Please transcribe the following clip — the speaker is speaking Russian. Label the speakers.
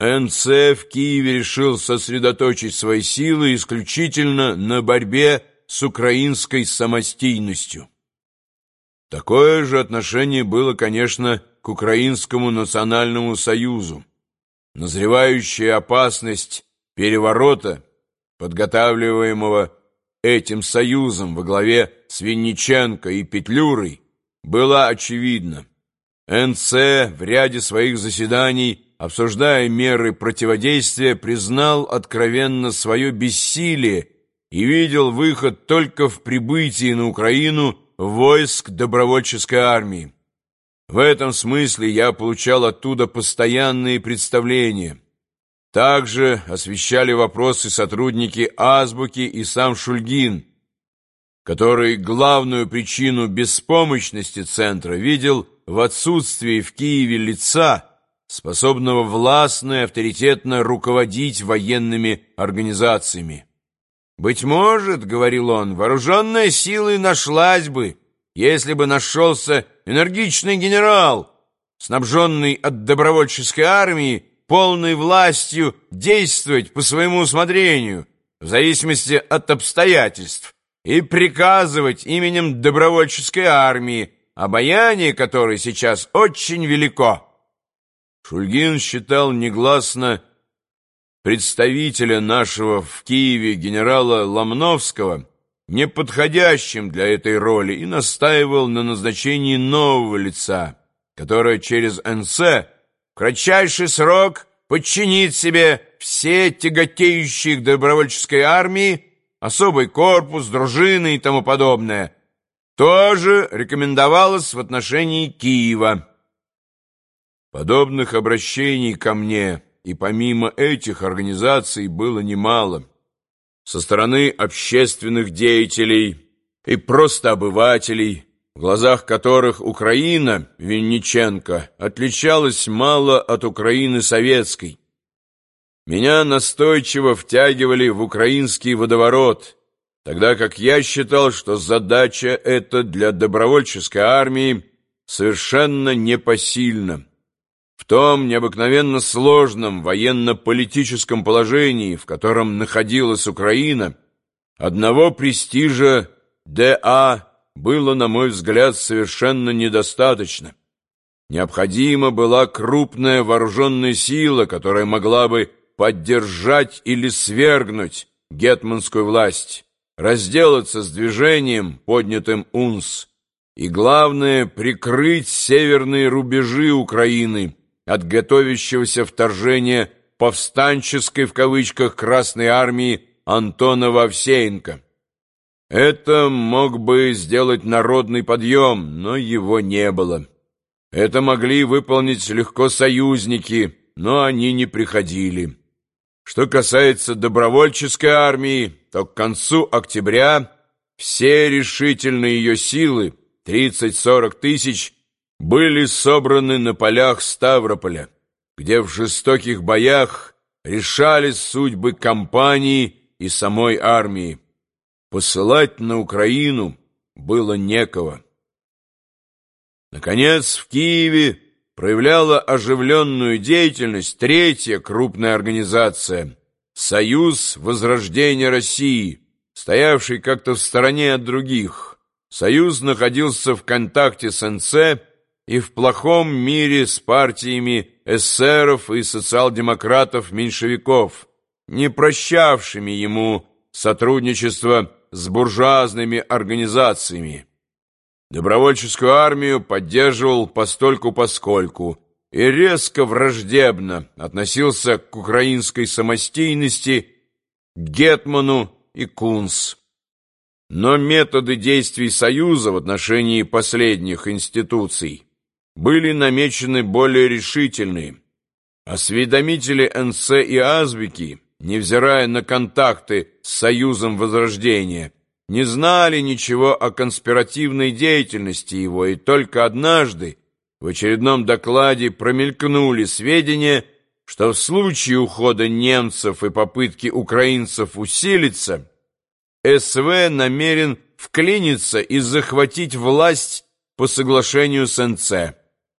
Speaker 1: НЦ в Киеве решил сосредоточить свои силы исключительно на борьбе с украинской самостийностью. Такое же отношение было, конечно, к Украинскому национальному союзу. Назревающая опасность переворота, подготавливаемого этим союзом во главе с Винниченко и Петлюрой, была очевидна. НЦ в ряде своих заседаний обсуждая меры противодействия, признал откровенно свое бессилие и видел выход только в прибытии на Украину войск добровольческой армии. В этом смысле я получал оттуда постоянные представления. Также освещали вопросы сотрудники Азбуки и сам Шульгин, который главную причину беспомощности Центра видел в отсутствии в Киеве лица, способного властно и авторитетно руководить военными организациями. «Быть может, — говорил он, — вооруженная сила и нашлась бы, если бы нашелся энергичный генерал, снабженный от добровольческой армии полной властью действовать по своему усмотрению, в зависимости от обстоятельств, и приказывать именем добровольческой армии, обаяние которой сейчас очень велико». Шульгин считал негласно представителя нашего в Киеве генерала Ломновского неподходящим для этой роли и настаивал на назначении нового лица, которое через НС в кратчайший срок подчинит себе все тяготеющие к добровольческой армии, особый корпус, дружины и тому подобное. Тоже рекомендовалось в отношении Киева. Подобных обращений ко мне и помимо этих организаций было немало. Со стороны общественных деятелей и просто обывателей, в глазах которых Украина, Винниченко, отличалась мало от Украины советской. Меня настойчиво втягивали в украинский водоворот, тогда как я считал, что задача эта для добровольческой армии совершенно непосильна. В том необыкновенно сложном военно-политическом положении, в котором находилась Украина, одного престижа ДА было, на мой взгляд, совершенно недостаточно. Необходима была крупная вооруженная сила, которая могла бы поддержать или свергнуть гетманскую власть, разделаться с движением, поднятым УНС, и, главное, прикрыть северные рубежи Украины – от готовящегося вторжения «повстанческой» в кавычках Красной Армии Антонова Овсеенко. Это мог бы сделать народный подъем, но его не было. Это могли выполнить легко союзники, но они не приходили. Что касается добровольческой армии, то к концу октября все решительные ее силы, 30-40 тысяч, были собраны на полях Ставрополя, где в жестоких боях решались судьбы кампании и самой армии. Посылать на Украину было некого. Наконец, в Киеве проявляла оживленную деятельность третья крупная организация «Союз Возрождения России», стоявший как-то в стороне от других. Союз находился в контакте с НЦ и в плохом мире с партиями эсеров и социал-демократов-меньшевиков, не прощавшими ему сотрудничество с буржуазными организациями. Добровольческую армию поддерживал постольку-поскольку и резко враждебно относился к украинской самостийности, Гетману и Кунс. Но методы действий Союза в отношении последних институций были намечены более решительные. Осведомители НС и Азбики, невзирая на контакты с Союзом Возрождения, не знали ничего о конспиративной деятельности его, и только однажды в очередном докладе промелькнули сведения, что в случае ухода немцев и попытки украинцев усилиться, СВ намерен вклиниться и захватить власть по соглашению с НЦ.